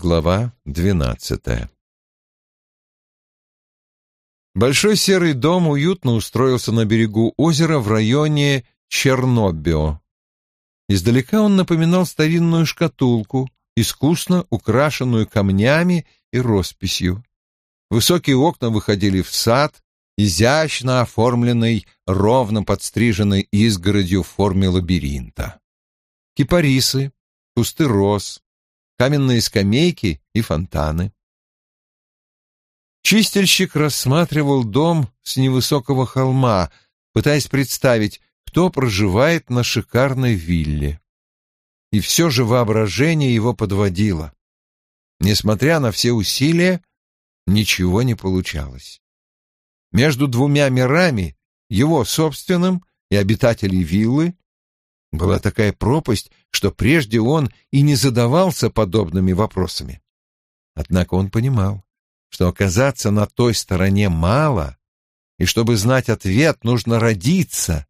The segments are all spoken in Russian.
Глава двенадцатая Большой серый дом уютно устроился на берегу озера в районе Чернобио. Издалека он напоминал старинную шкатулку, искусно украшенную камнями и росписью. Высокие окна выходили в сад, изящно оформленный, ровно подстриженной изгородью в форме лабиринта. Кипарисы, кусты роз, каменные скамейки и фонтаны. Чистильщик рассматривал дом с невысокого холма, пытаясь представить, кто проживает на шикарной вилле. И все же воображение его подводило. Несмотря на все усилия, ничего не получалось. Между двумя мирами, его собственным и обитателей виллы, была такая пропасть, что прежде он и не задавался подобными вопросами. Однако он понимал, что оказаться на той стороне мало, и чтобы знать ответ, нужно родиться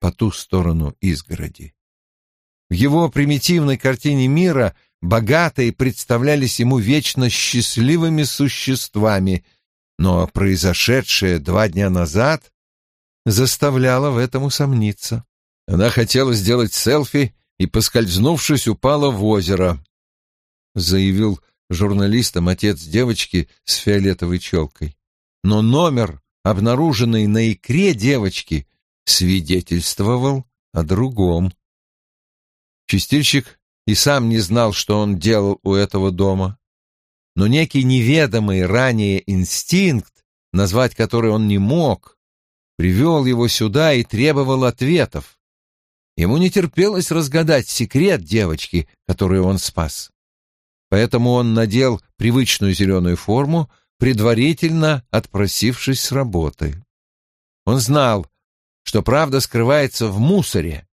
по ту сторону изгороди. В его примитивной картине мира богатые представлялись ему вечно счастливыми существами, но произошедшее два дня назад заставляло в этом усомниться. Она хотела сделать селфи и, поскользнувшись, упала в озеро, заявил журналистам отец девочки с фиолетовой челкой. Но номер, обнаруженный на икре девочки, свидетельствовал о другом. Чистильщик и сам не знал, что он делал у этого дома. Но некий неведомый ранее инстинкт, назвать который он не мог, привел его сюда и требовал ответов. Ему не терпелось разгадать секрет девочки, которую он спас. Поэтому он надел привычную зеленую форму, предварительно отпросившись с работы. Он знал, что правда скрывается в мусоре.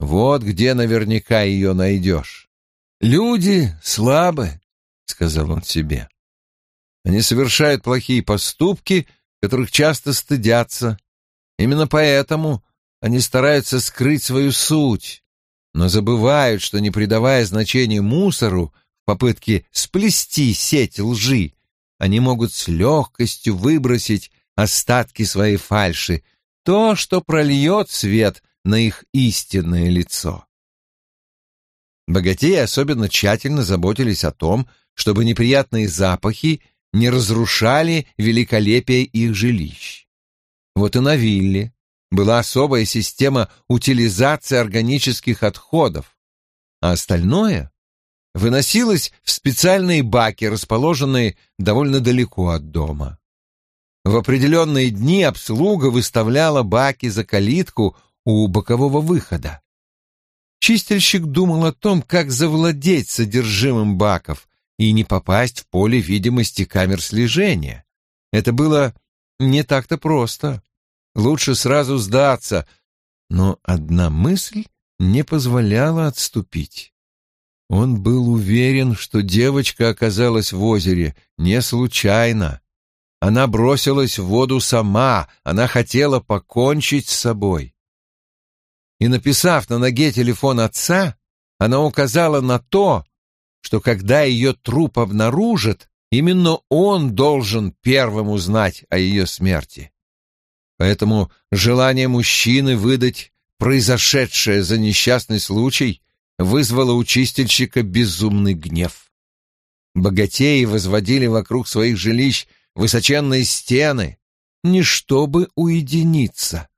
Вот где наверняка ее найдешь. «Люди слабы», — сказал он себе. «Они совершают плохие поступки, которых часто стыдятся. Именно поэтому они стараются скрыть свою суть, но забывают, что, не придавая значения мусору, в попытке сплести сеть лжи, они могут с легкостью выбросить остатки своей фальши, то, что прольет свет на их истинное лицо. Богатеи особенно тщательно заботились о том, чтобы неприятные запахи не разрушали великолепие их жилищ. Вот и на вилле была особая система утилизации органических отходов, а остальное выносилось в специальные баки, расположенные довольно далеко от дома. В определенные дни обслуга выставляла баки за калитку у бокового выхода. Чистильщик думал о том, как завладеть содержимым баков и не попасть в поле видимости камер слежения. Это было не так-то просто. Лучше сразу сдаться. Но одна мысль не позволяла отступить. Он был уверен, что девочка оказалась в озере не случайно. Она бросилась в воду сама, она хотела покончить с собой. И написав на ноге телефон отца, она указала на то, что когда ее труп обнаружат, именно он должен первым узнать о ее смерти. Поэтому желание мужчины выдать произошедшее за несчастный случай вызвало у чистильщика безумный гнев. Богатеи возводили вокруг своих жилищ высоченные стены, не чтобы уединиться,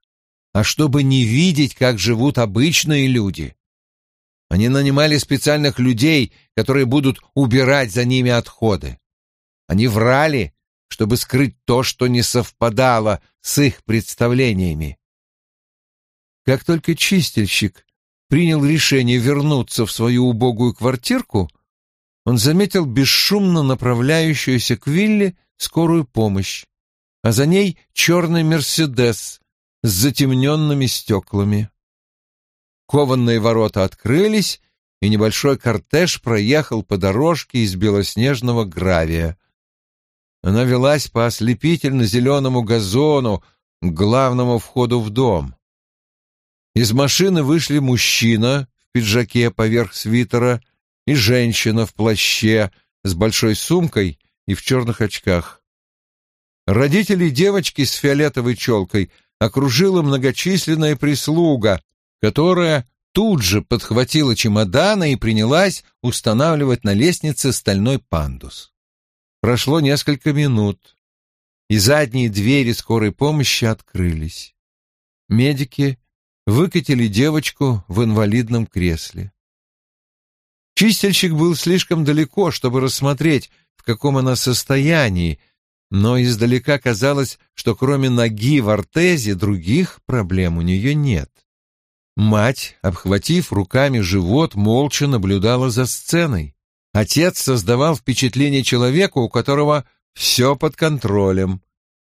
а чтобы не видеть, как живут обычные люди. Они нанимали специальных людей, которые будут убирать за ними отходы. Они врали, чтобы скрыть то, что не совпадало с их представлениями. Как только чистильщик принял решение вернуться в свою убогую квартирку, он заметил бесшумно направляющуюся к вилле скорую помощь, а за ней черный «Мерседес» с затемненными стеклами. Кованные ворота открылись, и небольшой кортеж проехал по дорожке из белоснежного гравия. Она велась по ослепительно-зеленому газону к главному входу в дом. Из машины вышли мужчина в пиджаке поверх свитера и женщина в плаще, с большой сумкой и в черных очках. Родителей девочки с фиолетовой челкой окружила многочисленная прислуга, которая тут же подхватила чемоданы и принялась устанавливать на лестнице стальной пандус. Прошло несколько минут, и задние двери скорой помощи открылись. Медики выкатили девочку в инвалидном кресле. Чистильщик был слишком далеко, чтобы рассмотреть, в каком она состоянии, но издалека казалось, что кроме ноги в ортезе других проблем у нее нет. Мать, обхватив руками живот, молча наблюдала за сценой. Отец создавал впечатление человека, у которого все под контролем.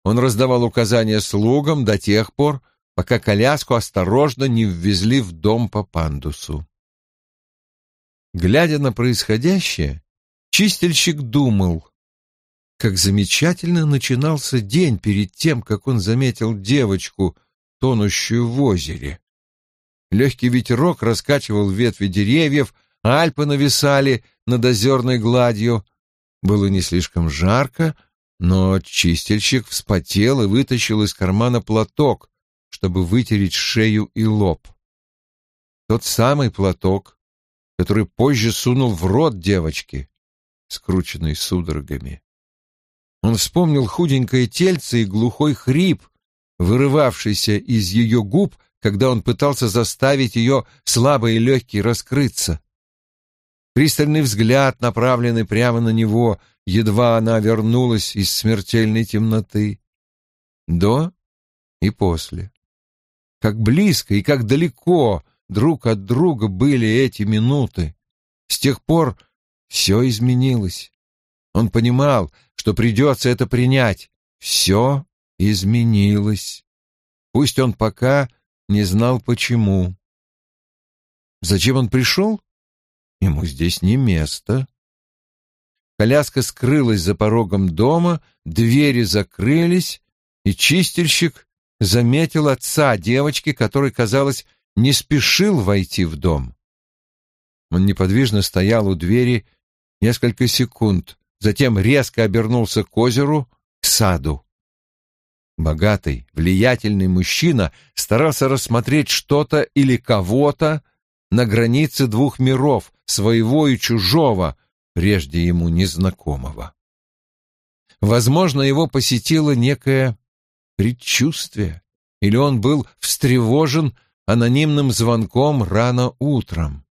Он раздавал указания слугам до тех пор, пока коляску осторожно не ввезли в дом по пандусу. Глядя на происходящее, чистильщик думал, как замечательно начинался день перед тем, как он заметил девочку, тонущую в озере. Легкий ветерок раскачивал ветви деревьев, Альпы нависали над озерной гладью. Было не слишком жарко, но чистильщик вспотел и вытащил из кармана платок, чтобы вытереть шею и лоб. Тот самый платок, который позже сунул в рот девочки, скрученной судорогами. Он вспомнил худенькое тельце и глухой хрип, вырывавшийся из ее губ, когда он пытался заставить ее слабо и легкий раскрыться. Пристальный взгляд, направленный прямо на него, едва она вернулась из смертельной темноты. До и после. Как близко и как далеко друг от друга были эти минуты. С тех пор все изменилось. Он понимал, что придется это принять. Все изменилось. Пусть он пока не знал почему. Зачем он пришел? Ему здесь не место. Коляска скрылась за порогом дома, двери закрылись, и чистильщик заметил отца девочки, который, казалось, не спешил войти в дом. Он неподвижно стоял у двери несколько секунд, затем резко обернулся к озеру, к саду. Богатый, влиятельный мужчина старался рассмотреть что-то или кого-то на границе двух миров, своего и чужого, прежде ему незнакомого. Возможно, его посетило некое предчувствие, или он был встревожен анонимным звонком рано утром.